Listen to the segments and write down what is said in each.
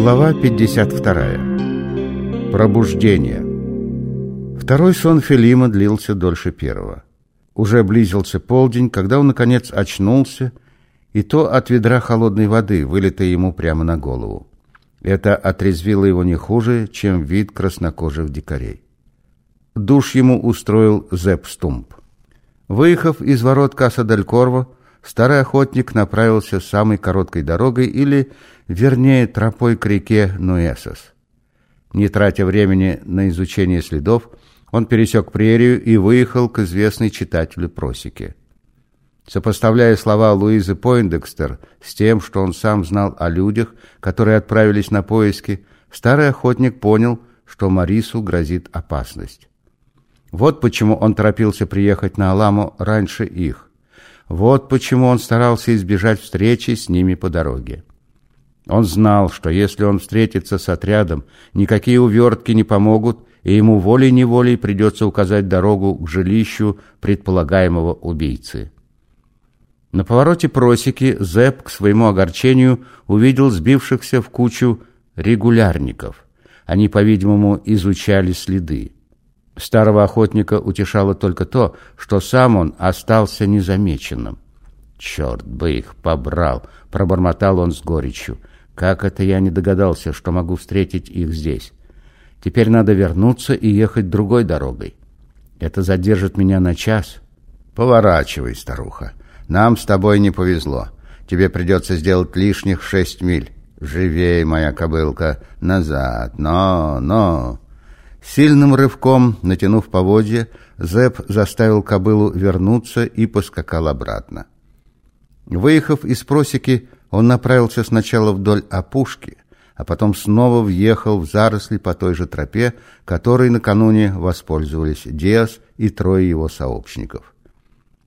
Глава 52. Пробуждение. Второй сон Филима длился дольше первого. Уже близился полдень, когда он, наконец, очнулся, и то от ведра холодной воды, вылитой ему прямо на голову. Это отрезвило его не хуже, чем вид краснокожих дикарей. Душ ему устроил Зепп Стумп. Выехав из ворот Каса-дель-Корво, старый охотник направился самой короткой дорогой или, вернее, тропой к реке Нуэсос. Не тратя времени на изучение следов, он пересек прерию и выехал к известной читателю просеке. Сопоставляя слова Луизы Пойндекстер с тем, что он сам знал о людях, которые отправились на поиски, старый охотник понял, что Марису грозит опасность. Вот почему он торопился приехать на Аламу раньше их. Вот почему он старался избежать встречи с ними по дороге. Он знал, что если он встретится с отрядом, никакие увертки не помогут, и ему волей-неволей придется указать дорогу к жилищу предполагаемого убийцы. На повороте просеки Зэп к своему огорчению увидел сбившихся в кучу регулярников. Они, по-видимому, изучали следы. Старого охотника утешало только то, что сам он остался незамеченным. «Черт бы их побрал!» — пробормотал он с горечью. «Как это я не догадался, что могу встретить их здесь? Теперь надо вернуться и ехать другой дорогой. Это задержит меня на час». «Поворачивай, старуха. Нам с тобой не повезло. Тебе придется сделать лишних шесть миль. Живей, моя кобылка, назад, но, но...» Сильным рывком, натянув поводья, Зэп заставил кобылу вернуться и поскакал обратно. Выехав из просеки, он направился сначала вдоль опушки, а потом снова въехал в заросли по той же тропе, которой накануне воспользовались Диас и трое его сообщников.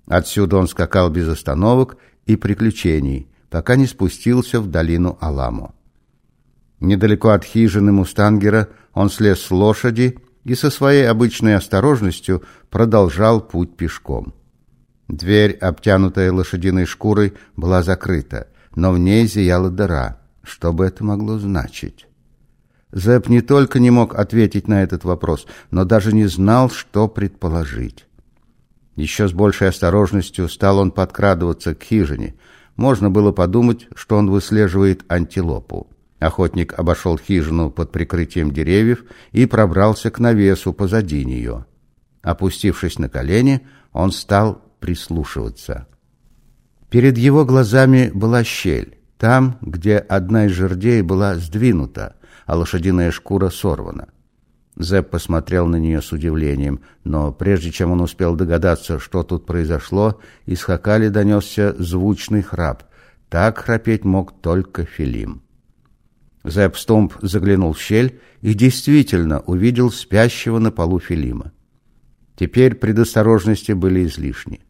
Отсюда он скакал без остановок и приключений, пока не спустился в долину Аламо. Недалеко от хижины Мустангера он слез с лошади и со своей обычной осторожностью продолжал путь пешком. Дверь, обтянутая лошадиной шкурой, была закрыта, но в ней зияла дыра. Что бы это могло значить? Зэп не только не мог ответить на этот вопрос, но даже не знал, что предположить. Еще с большей осторожностью стал он подкрадываться к хижине. Можно было подумать, что он выслеживает антилопу. Охотник обошел хижину под прикрытием деревьев и пробрался к навесу позади нее. Опустившись на колени, он стал прислушиваться. Перед его глазами была щель, там, где одна из жердей была сдвинута, а лошадиная шкура сорвана. Зэп посмотрел на нее с удивлением, но прежде чем он успел догадаться, что тут произошло, из Хакали донесся звучный храп. Так храпеть мог только Филим. Зэп заглянул в щель и действительно увидел спящего на полу Филима. Теперь предосторожности были излишни.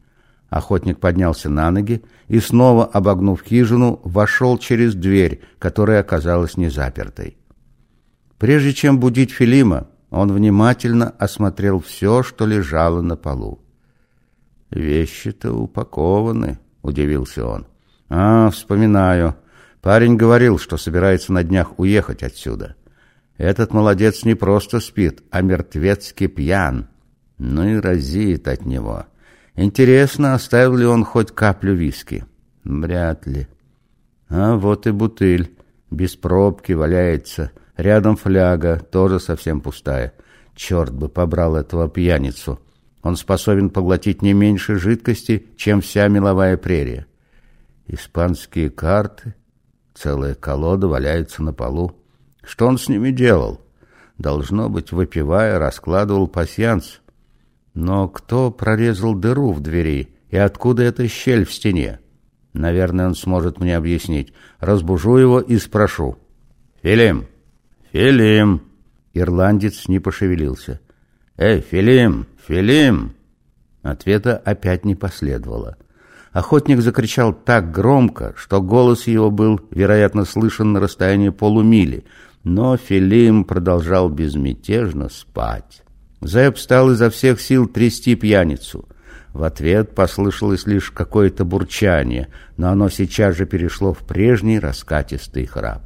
Охотник поднялся на ноги и, снова обогнув хижину, вошел через дверь, которая оказалась незапертой. Прежде чем будить Филима, он внимательно осмотрел все, что лежало на полу. «Вещи-то упакованы», — удивился он. «А, вспоминаю. Парень говорил, что собирается на днях уехать отсюда. Этот молодец не просто спит, а мертвецки пьян. Ну и разит от него. Интересно, оставил ли он хоть каплю виски? Вряд ли. А вот и бутыль. Без пробки валяется. Рядом фляга, тоже совсем пустая. Черт бы побрал этого пьяницу. Он способен поглотить не меньше жидкости, чем вся меловая прерия. Испанские карты Целая колода валяется на полу. Что он с ними делал? Должно быть, выпивая, раскладывал пасьянс. Но кто прорезал дыру в двери и откуда эта щель в стене? Наверное, он сможет мне объяснить. Разбужу его и спрошу. «Филим! Филим!» Ирландец не пошевелился. «Эй, Филим! Филим!» Ответа опять не последовало. Охотник закричал так громко, что голос его был, вероятно, слышен на расстоянии полумили, но Филим продолжал безмятежно спать. Зэп стал изо всех сил трясти пьяницу. В ответ послышалось лишь какое-то бурчание, но оно сейчас же перешло в прежний раскатистый храп.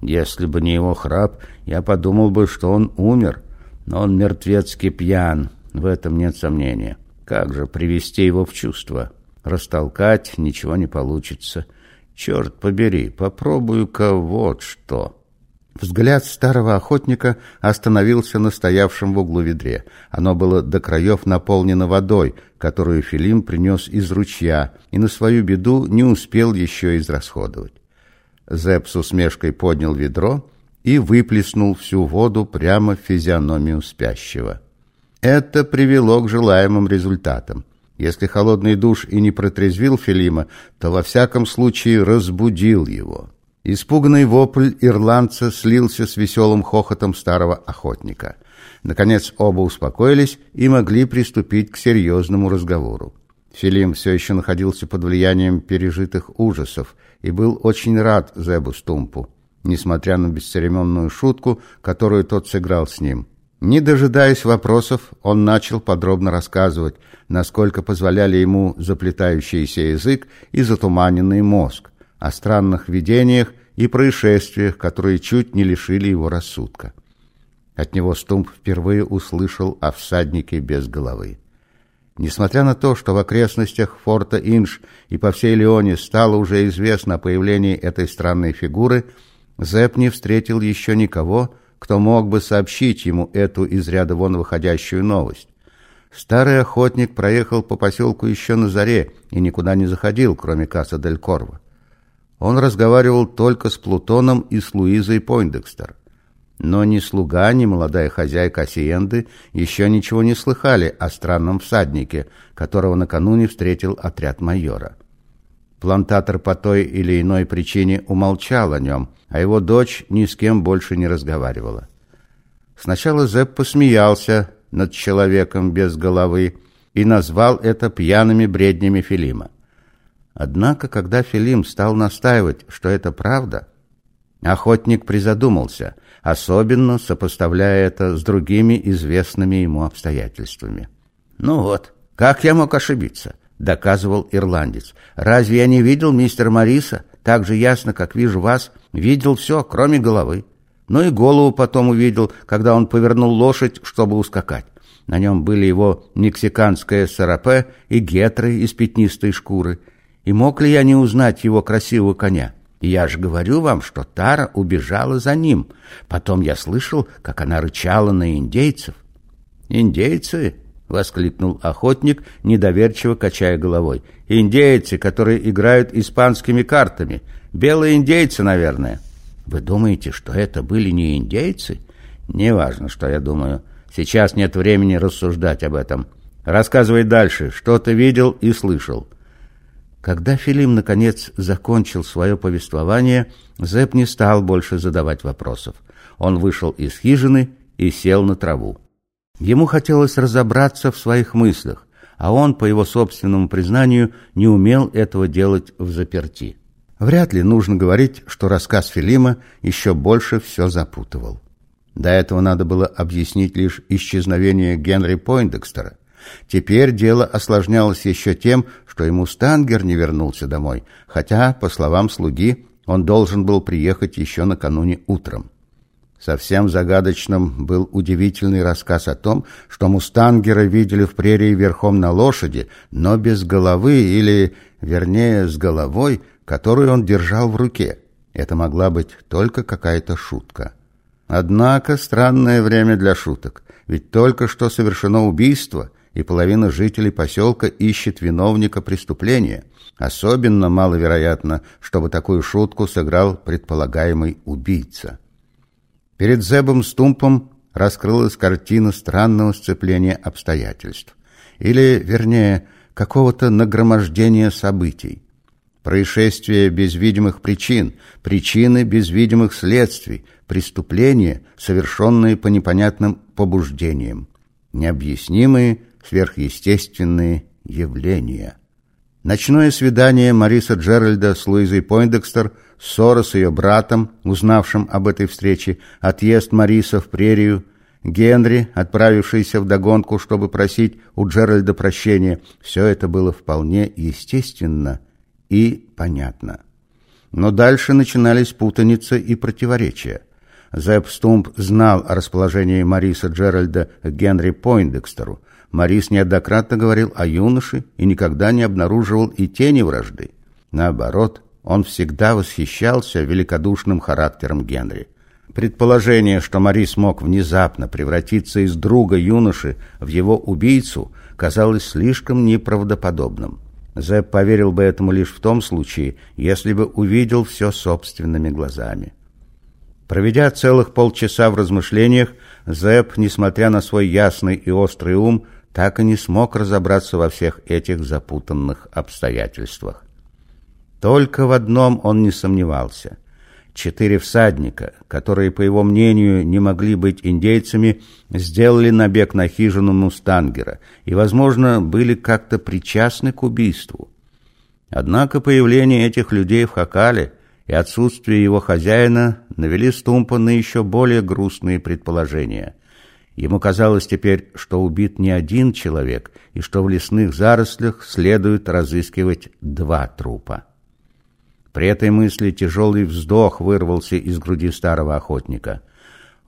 Если бы не его храп, я подумал бы, что он умер. Но он мертвецки пьян, в этом нет сомнения. Как же привести его в чувство? Растолкать ничего не получится. Черт побери, попробую-ка вот что». Взгляд старого охотника остановился на стоявшем в углу ведре. Оно было до краев наполнено водой, которую Филим принес из ручья, и на свою беду не успел еще израсходовать. Зэп с усмешкой поднял ведро и выплеснул всю воду прямо в физиономию спящего. Это привело к желаемым результатам. Если холодный душ и не протрезвил Филима, то во всяком случае разбудил его. Испуганный вопль ирландца слился с веселым хохотом старого охотника. Наконец оба успокоились и могли приступить к серьезному разговору. Филим все еще находился под влиянием пережитых ужасов и был очень рад Зебу Стумпу, несмотря на бесцеремонную шутку, которую тот сыграл с ним. Не дожидаясь вопросов, он начал подробно рассказывать, насколько позволяли ему заплетающийся язык и затуманенный мозг, о странных видениях и происшествиях, которые чуть не лишили его рассудка. От него Стумп впервые услышал о всаднике без головы. Несмотря на то, что в окрестностях форта Инш и по всей Леоне стало уже известно о появлении этой странной фигуры, Зэп не встретил еще никого, кто мог бы сообщить ему эту из ряда вон выходящую новость. Старый охотник проехал по поселку еще на заре и никуда не заходил, кроме Каса дель Корво. Он разговаривал только с Плутоном и с Луизой Пойндекстер. Но ни слуга, ни молодая хозяйка Осиенды еще ничего не слыхали о странном всаднике, которого накануне встретил отряд майора. Плантатор по той или иной причине умолчал о нем, а его дочь ни с кем больше не разговаривала. Сначала Зепп посмеялся над человеком без головы и назвал это пьяными бреднями Филима. Однако, когда Филим стал настаивать, что это правда, охотник призадумался, особенно сопоставляя это с другими известными ему обстоятельствами. «Ну вот, как я мог ошибиться?» — доказывал ирландец. «Разве я не видел мистера Мариса? Так же ясно, как вижу вас. Видел все, кроме головы. Ну и голову потом увидел, когда он повернул лошадь, чтобы ускакать. На нем были его мексиканское сарапе и гетры из пятнистой шкуры — и мог ли я не узнать его красивого коня? Я же говорю вам, что Тара убежала за ним. Потом я слышал, как она рычала на индейцев. «Индейцы?» — воскликнул охотник, недоверчиво качая головой. «Индейцы, которые играют испанскими картами. Белые индейцы, наверное». «Вы думаете, что это были не индейцы?» «Неважно, что я думаю. Сейчас нет времени рассуждать об этом. Рассказывай дальше, что ты видел и слышал». Когда Филим, наконец, закончил свое повествование, Зэп не стал больше задавать вопросов. Он вышел из хижины и сел на траву. Ему хотелось разобраться в своих мыслях, а он, по его собственному признанию, не умел этого делать в заперти. Вряд ли нужно говорить, что рассказ Филима еще больше все запутывал. До этого надо было объяснить лишь исчезновение Генри Пойндекстера. Теперь дело осложнялось еще тем, что ему Стангер не вернулся домой, хотя, по словам слуги, он должен был приехать еще накануне утром. Совсем загадочным был удивительный рассказ о том, что мустангера видели в прерии верхом на лошади, но без головы или, вернее, с головой, которую он держал в руке. Это могла быть только какая-то шутка. Однако странное время для шуток, ведь только что совершено убийство, и половина жителей поселка ищет виновника преступления. Особенно маловероятно, чтобы такую шутку сыграл предполагаемый убийца. Перед Зебом Стумпом раскрылась картина странного сцепления обстоятельств. Или, вернее, какого-то нагромождения событий. Происшествия без видимых причин, причины без видимых следствий, преступления, совершенные по непонятным побуждениям, необъяснимые сверхъестественные явления. Ночное свидание Мариса Джеральда с Луизой Пойндекстер, ссора с ее братом, узнавшим об этой встрече, отъезд Мариса в прерию, Генри, отправившийся в догонку, чтобы просить у Джеральда прощения, все это было вполне естественно и понятно. Но дальше начинались путаница и противоречия. Зепп Стумп знал о расположении Мариса Джеральда к Генри Пойндекстеру. Марис неоднократно говорил о юноше и никогда не обнаруживал и тени вражды. Наоборот, он всегда восхищался великодушным характером Генри. Предположение, что Марис мог внезапно превратиться из друга юноши в его убийцу, казалось слишком неправдоподобным. Зэп поверил бы этому лишь в том случае, если бы увидел все собственными глазами. Проведя целых полчаса в размышлениях, Зэп, несмотря на свой ясный и острый ум, так и не смог разобраться во всех этих запутанных обстоятельствах. Только в одном он не сомневался. Четыре всадника, которые, по его мнению, не могли быть индейцами, сделали набег на хижину Мустангера и, возможно, были как-то причастны к убийству. Однако появление этих людей в Хакале и отсутствие его хозяина навели Стумпа на еще более грустные предположения. Ему казалось теперь, что убит не один человек, и что в лесных зарослях следует разыскивать два трупа. При этой мысли тяжелый вздох вырвался из груди старого охотника.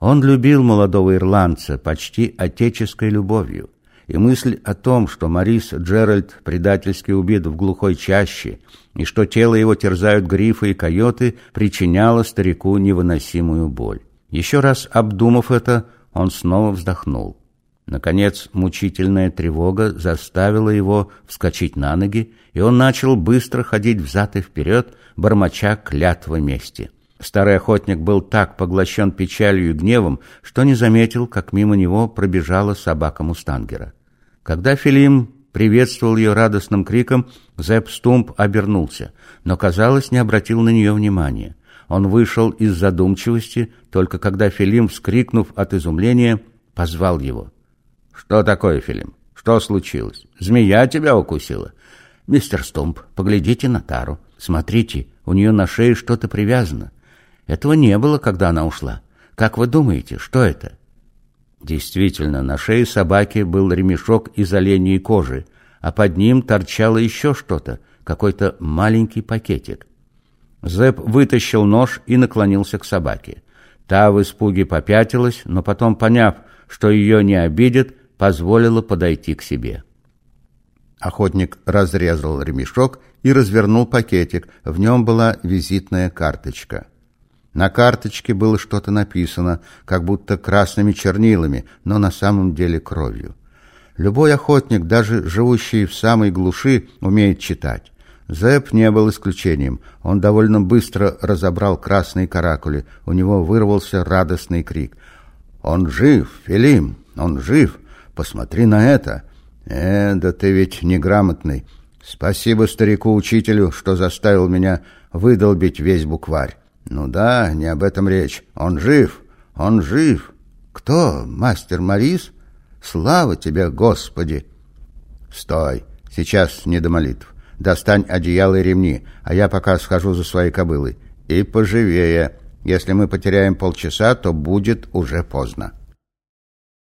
Он любил молодого ирландца почти отеческой любовью, и мысль о том, что Марис Джеральд предательски убит в глухой чаще, и что тело его терзают грифы и койоты, причиняла старику невыносимую боль. Еще раз обдумав это, он снова вздохнул. Наконец, мучительная тревога заставила его вскочить на ноги, и он начал быстро ходить взад и вперед, бормоча клятвы мести. Старый охотник был так поглощен печалью и гневом, что не заметил, как мимо него пробежала собака Мустангера. Когда Филим приветствовал ее радостным криком, Зепп Стумп обернулся, но, казалось, не обратил на нее внимания. Он вышел из задумчивости, только когда Филим, вскрикнув от изумления, позвал его. «Что такое, Филим? Что случилось? Змея тебя укусила?» «Мистер Стумп, поглядите на Тару. Смотрите, у нее на шее что-то привязано. Этого не было, когда она ушла. Как вы думаете, что это?» Действительно, на шее собаки был ремешок из оленьей кожи, а под ним торчало еще что-то, какой-то маленький пакетик. Зэп вытащил нож и наклонился к собаке. Та в испуге попятилась, но потом, поняв, что ее не обидят, позволила подойти к себе. Охотник разрезал ремешок и развернул пакетик. В нем была визитная карточка. На карточке было что-то написано, как будто красными чернилами, но на самом деле кровью. Любой охотник, даже живущий в самой глуши, умеет читать. Зэп не был исключением. Он довольно быстро разобрал красные каракули. У него вырвался радостный крик. «Он жив, Филим! Он жив! Посмотри на это. Э, да ты ведь неграмотный. Спасибо старику-учителю, что заставил меня выдолбить весь букварь. Ну да, не об этом речь. Он жив, он жив. Кто? Мастер Морис? Слава тебе, Господи! Стой, сейчас не до молитв. Достань одеяло и ремни, а я пока схожу за своей кобылой. И поживее. Если мы потеряем полчаса, то будет уже поздно.